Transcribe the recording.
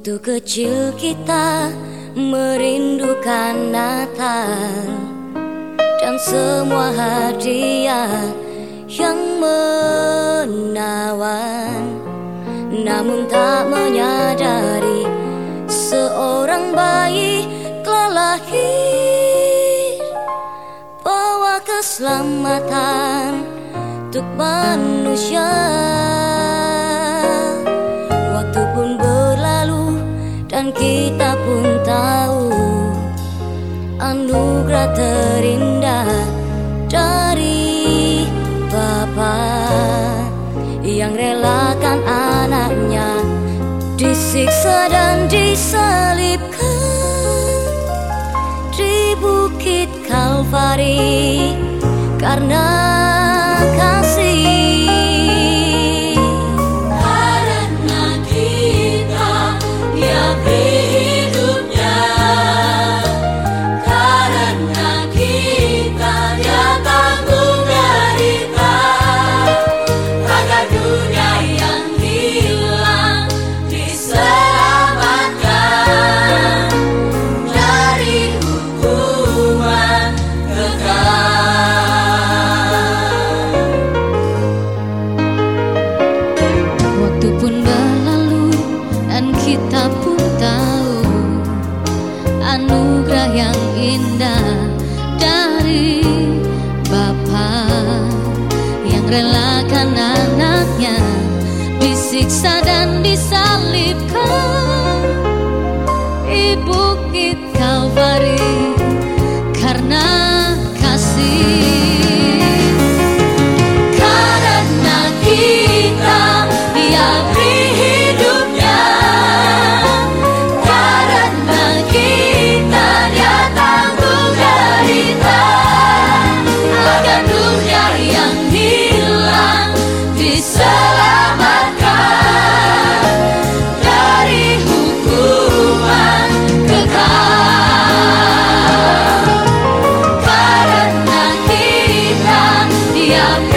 kecil kita merindukan Natal Dan semua hadiah yang menawan. Namun tak menyadari seorang bayi telah lahir. Bawa keselamatan untuk manusia kita pun tahu. Anugerah terindah dari Bapa yang relakan anaknya disiksa dan disalibkan. Di bukit Kalvari karena yang indah dari Bapa yang relakan anaknya disiksa dan disalibkan Yum.